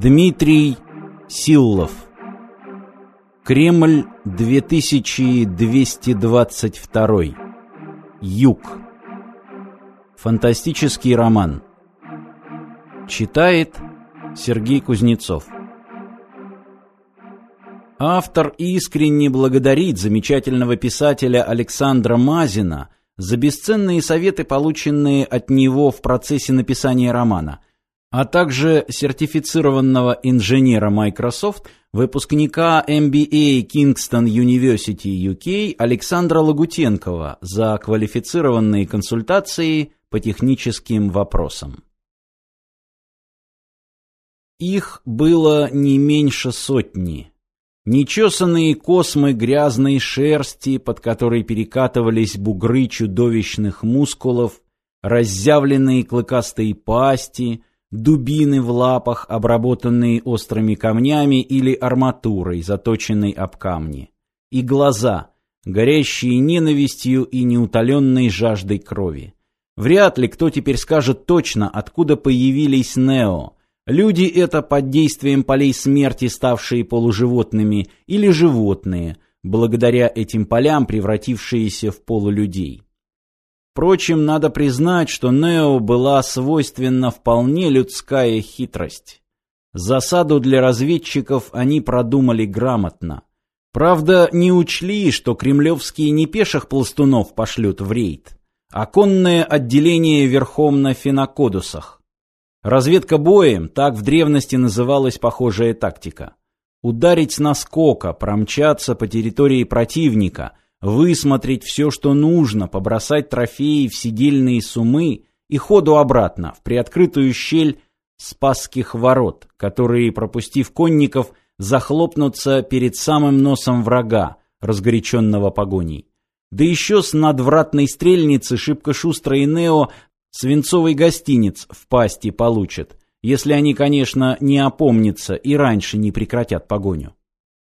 Дмитрий Силлов Кремль 2222 Юг. Фантастический роман. Читает Сергей Кузнецов. Автор искренне благодарит замечательного писателя Александра Мазина за бесценные советы, полученные от него в процессе написания романа – а также сертифицированного инженера Microsoft, выпускника MBA Kingston University UK Александра Лагутенкова за квалифицированные консультации по техническим вопросам. Их было не меньше сотни. Нечесанные космы грязной шерсти, под которой перекатывались бугры чудовищных мускулов, разъявленные клыкастые пасти – дубины в лапах, обработанные острыми камнями или арматурой, заточенной об камни, и глаза, горящие ненавистью и неутоленной жаждой крови. Вряд ли кто теперь скажет точно, откуда появились Нео. Люди это под действием полей смерти, ставшие полуживотными, или животные, благодаря этим полям превратившиеся в полулюдей. Впрочем, надо признать, что Нео была свойственна вполне людская хитрость. Засаду для разведчиков они продумали грамотно. Правда, не учли, что кремлевские не пеших пластунов пошлют в рейд, а конное отделение верхом на фенокодусах. Разведка боем, так в древности называлась похожая тактика. Ударить с наскока, промчаться по территории противника – высмотреть все, что нужно, побросать трофеи в сидельные сумы и ходу обратно, в приоткрытую щель Спасских ворот, которые, пропустив конников, захлопнутся перед самым носом врага, разгоряченного погоней. Да еще с надвратной стрельницы шибко шустрый Нео свинцовый гостиниц в пасти получат, если они, конечно, не опомнятся и раньше не прекратят погоню.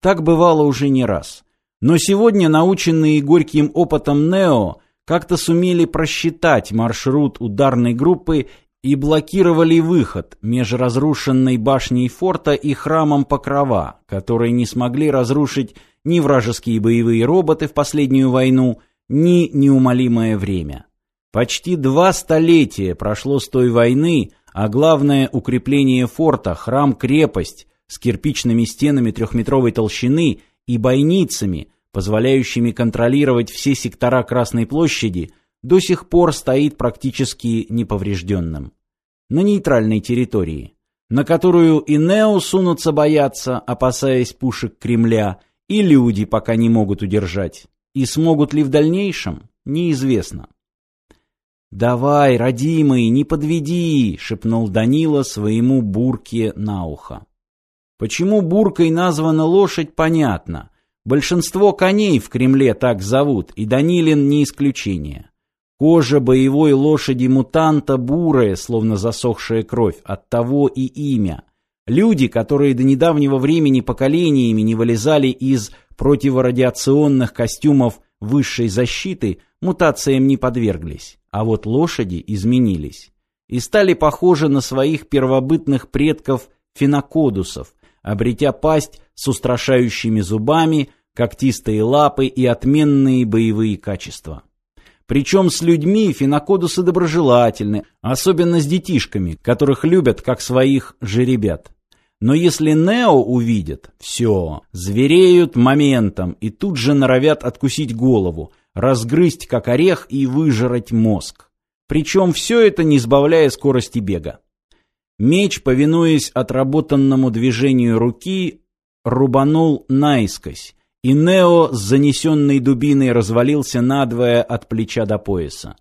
Так бывало уже не раз. Но сегодня, наученные горьким опытом Нео, как-то сумели просчитать маршрут ударной группы и блокировали выход между разрушенной башней форта и храмом Покрова, который не смогли разрушить ни вражеские боевые роботы в последнюю войну, ни неумолимое время. Почти два столетия прошло с той войны, а главное укрепление форта, храм-крепость с кирпичными стенами трехметровой толщины и бойницами, позволяющими контролировать все сектора Красной площади, до сих пор стоит практически неповрежденным. На нейтральной территории, на которую и Нео сунутся бояться, опасаясь пушек Кремля, и люди пока не могут удержать. И смогут ли в дальнейшем, неизвестно. «Давай, родимый, не подведи!» — шепнул Данила своему Бурке на ухо. Почему Буркой названа лошадь, понятно. Большинство коней в Кремле так зовут, и Данилин не исключение. Кожа боевой лошади-мутанта бурая, словно засохшая кровь, оттого и имя. Люди, которые до недавнего времени поколениями не вылезали из противорадиационных костюмов высшей защиты, мутациям не подверглись. А вот лошади изменились. И стали похожи на своих первобытных предков фенокодусов, обретя пасть с устрашающими зубами, когтистые лапы и отменные боевые качества. Причем с людьми фенокодусы доброжелательны, особенно с детишками, которых любят как своих жеребят. Но если Нео увидят, все, звереют моментом и тут же норовят откусить голову, разгрызть как орех и выжрать мозг. Причем все это не сбавляя скорости бега. Меч, повинуясь отработанному движению руки, рубанул наискось, и Нео с занесенной дубиной развалился надвое от плеча до пояса.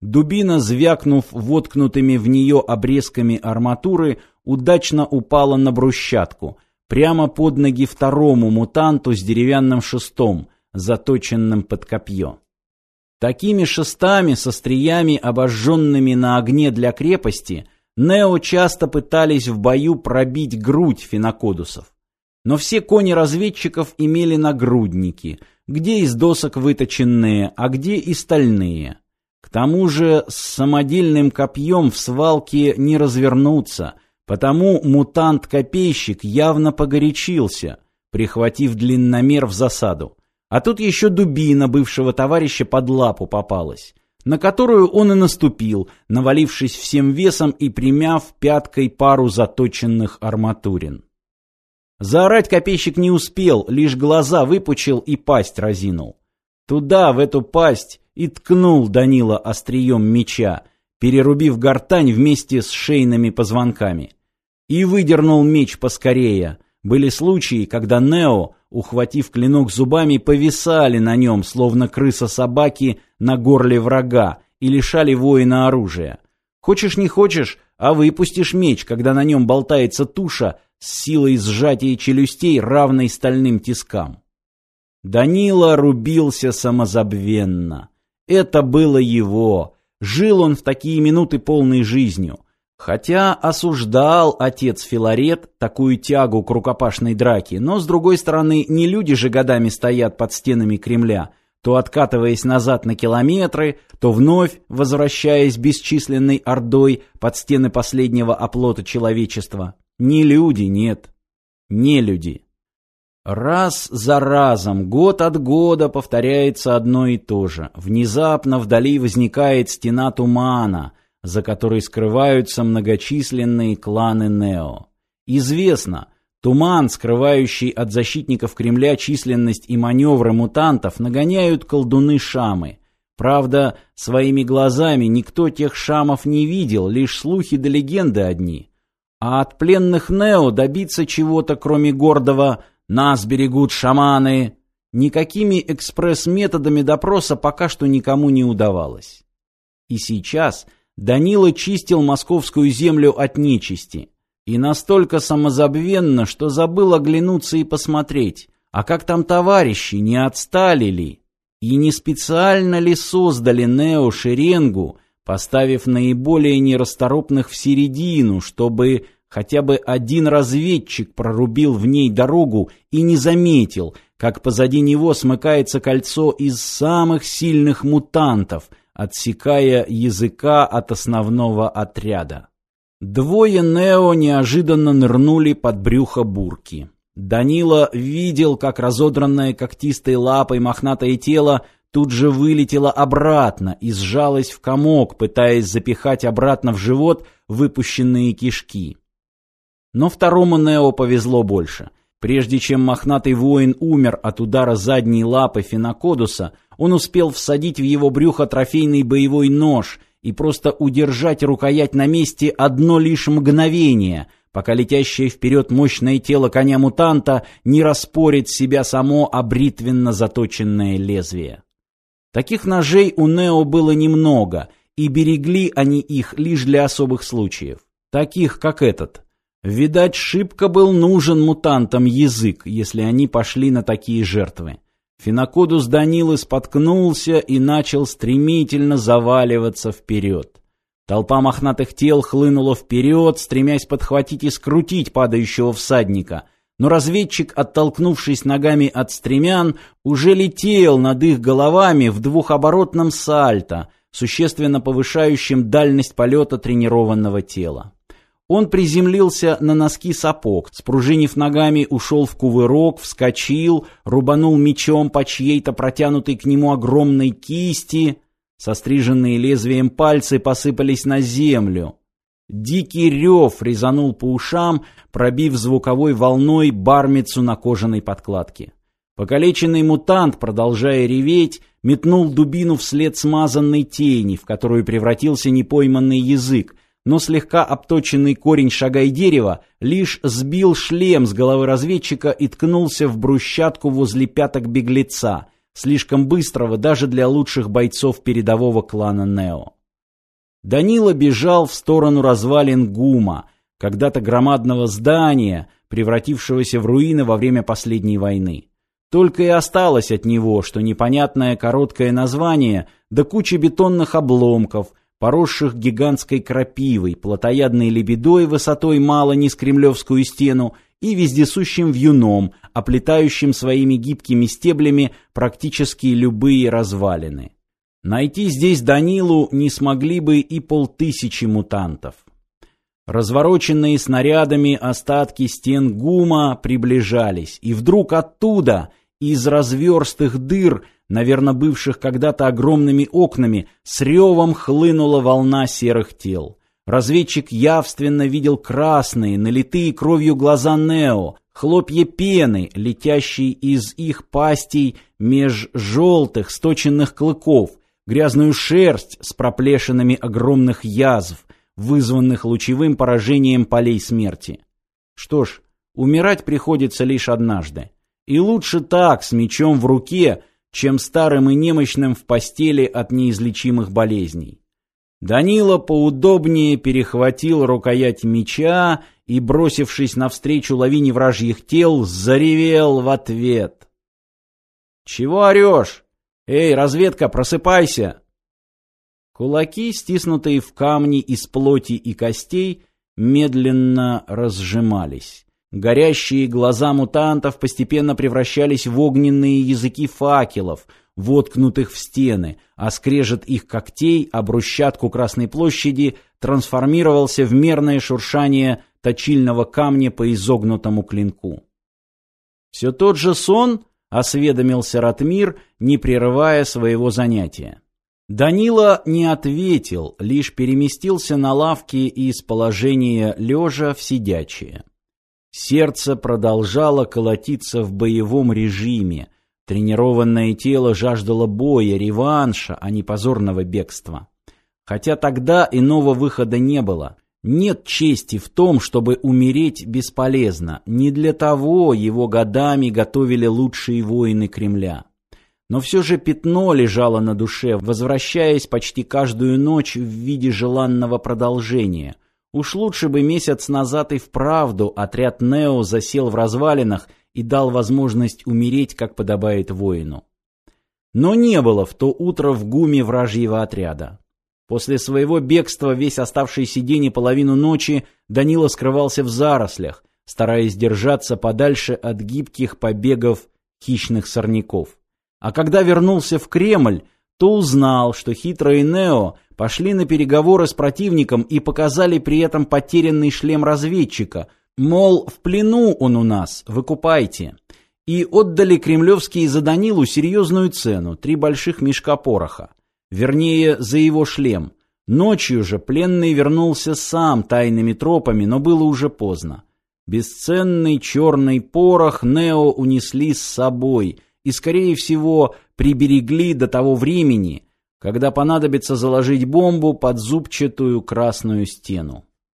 Дубина, звякнув воткнутыми в нее обрезками арматуры, удачно упала на брусчатку, прямо под ноги второму мутанту с деревянным шестом, заточенным под копье. Такими шестами со стриями, обожженными на огне для крепости, Нео часто пытались в бою пробить грудь фенокодусов. Но все кони разведчиков имели нагрудники, где из досок выточенные, а где и стальные. К тому же с самодельным копьем в свалке не развернуться, Потому мутант-копейщик явно погорячился, прихватив длинномер в засаду. А тут еще дубина бывшего товарища под лапу попалась, на которую он и наступил, навалившись всем весом и примяв пяткой пару заточенных арматурин. Заорать копейщик не успел, лишь глаза выпучил и пасть разинул. Туда, в эту пасть, и ткнул Данила острием меча, перерубив гортань вместе с шейными позвонками. И выдернул меч поскорее. Были случаи, когда Нео, ухватив клинок зубами, повисали на нем, словно крыса-собаки на горле врага, и лишали воина оружия. Хочешь не хочешь, а выпустишь меч, когда на нем болтается туша с силой сжатия челюстей, равной стальным тискам. Данила рубился самозабвенно. Это было его. Жил он в такие минуты полной жизнью. Хотя осуждал отец Филарет такую тягу к рукопашной драке, но, с другой стороны, не люди же годами стоят под стенами Кремля, то откатываясь назад на километры, то вновь возвращаясь бесчисленной ордой под стены последнего оплота человечества. Не люди, нет, не люди. Раз за разом, год от года повторяется одно и то же. Внезапно вдали возникает стена тумана, за которой скрываются многочисленные кланы Нео. Известно, туман, скрывающий от защитников Кремля численность и маневры мутантов, нагоняют колдуны Шамы. Правда, своими глазами никто тех Шамов не видел, лишь слухи да легенды одни. А от пленных Нео добиться чего-то, кроме гордого нас берегут шаманы. Никакими экспресс-методами допроса пока что никому не удавалось. И сейчас Данила чистил московскую землю от нечисти. И настолько самозабвенно, что забыл оглянуться и посмотреть, а как там товарищи, не отстали ли? И не специально ли создали Нео шеренгу, поставив наиболее нерасторопных в середину, чтобы Хотя бы один разведчик прорубил в ней дорогу и не заметил, как позади него смыкается кольцо из самых сильных мутантов, отсекая языка от основного отряда. Двое Нео неожиданно нырнули под брюхо бурки. Данила видел, как разодранное когтистой лапой мохнатое тело тут же вылетело обратно и сжалось в комок, пытаясь запихать обратно в живот выпущенные кишки. Но второму Нео повезло больше. Прежде чем мохнатый воин умер от удара задней лапы Финокодуса, он успел всадить в его брюхо трофейный боевой нож и просто удержать рукоять на месте одно лишь мгновение, пока летящее вперед мощное тело коня-мутанта не распорит себя само обритвенно заточенное лезвие. Таких ножей у Нео было немного, и берегли они их лишь для особых случаев, таких как этот. Видать, шибко был нужен мутантам язык, если они пошли на такие жертвы. Финокодус Данилы споткнулся и начал стремительно заваливаться вперед. Толпа мохнатых тел хлынула вперед, стремясь подхватить и скрутить падающего всадника. Но разведчик, оттолкнувшись ногами от стремян, уже летел над их головами в двухоборотном сальто, существенно повышающем дальность полета тренированного тела. Он приземлился на носки сапог, спружинив ногами, ушел в кувырок, вскочил, рубанул мечом по чьей-то протянутой к нему огромной кисти. Состриженные лезвием пальцы посыпались на землю. Дикий рев резанул по ушам, пробив звуковой волной бармицу на кожаной подкладке. Покалеченный мутант, продолжая реветь, метнул дубину вслед смазанной тени, в которую превратился непойманный язык, но слегка обточенный корень шагай дерева лишь сбил шлем с головы разведчика и ткнулся в брусчатку возле пяток беглеца, слишком быстрого даже для лучших бойцов передового клана Нео. Данила бежал в сторону развалин ГУМа, когда-то громадного здания, превратившегося в руины во время последней войны. Только и осталось от него, что непонятное короткое название, да куча бетонных обломков – поросших гигантской крапивой, плотоядной лебедой высотой мало не с кремлевскую стену и вездесущим вьюном, оплетающим своими гибкими стеблями практически любые развалины. Найти здесь Данилу не смогли бы и полтысячи мутантов. Развороченные снарядами остатки стен ГУМа приближались, и вдруг оттуда, из разверстых дыр, наверное, бывших когда-то огромными окнами, с ревом хлынула волна серых тел. Разведчик явственно видел красные, налитые кровью глаза Нео, хлопья пены, летящие из их пастей меж желтых сточенных клыков, грязную шерсть с проплешинами огромных язв, вызванных лучевым поражением полей смерти. Что ж, умирать приходится лишь однажды. И лучше так, с мечом в руке, чем старым и немощным в постели от неизлечимых болезней. Данила поудобнее перехватил рукоять меча и, бросившись навстречу лавине вражьих тел, заревел в ответ. «Чего орешь? Эй, разведка, просыпайся!» Кулаки, стиснутые в камни из плоти и костей, медленно разжимались. Горящие глаза мутантов постепенно превращались в огненные языки факелов, воткнутых в стены, а скрежет их когтей о брусчатку Красной площади трансформировался в мерное шуршание точильного камня по изогнутому клинку. «Все тот же сон?» — осведомился Ратмир, не прерывая своего занятия. Данила не ответил, лишь переместился на лавке из положения лежа в сидячее. Сердце продолжало колотиться в боевом режиме. Тренированное тело жаждало боя, реванша, а не позорного бегства. Хотя тогда иного выхода не было. Нет чести в том, чтобы умереть бесполезно. Не для того его годами готовили лучшие воины Кремля. Но все же пятно лежало на душе, возвращаясь почти каждую ночь в виде желанного продолжения. Уж лучше бы месяц назад и вправду отряд Нео засел в развалинах и дал возможность умереть, как подобает воину. Но не было в то утро в гуме вражьего отряда. После своего бегства весь оставшийся день и половину ночи Данила скрывался в зарослях, стараясь держаться подальше от гибких побегов хищных сорняков. А когда вернулся в Кремль, то узнал, что хитрые Нео пошли на переговоры с противником и показали при этом потерянный шлем разведчика, мол, в плену он у нас, выкупайте. И отдали кремлевские за Данилу серьезную цену – три больших мешка пороха. Вернее, за его шлем. Ночью же пленный вернулся сам тайными тропами, но было уже поздно. Бесценный черный порох Нео унесли с собой – и, скорее всего, приберегли до того времени, когда понадобится заложить бомбу под зубчатую красную стену.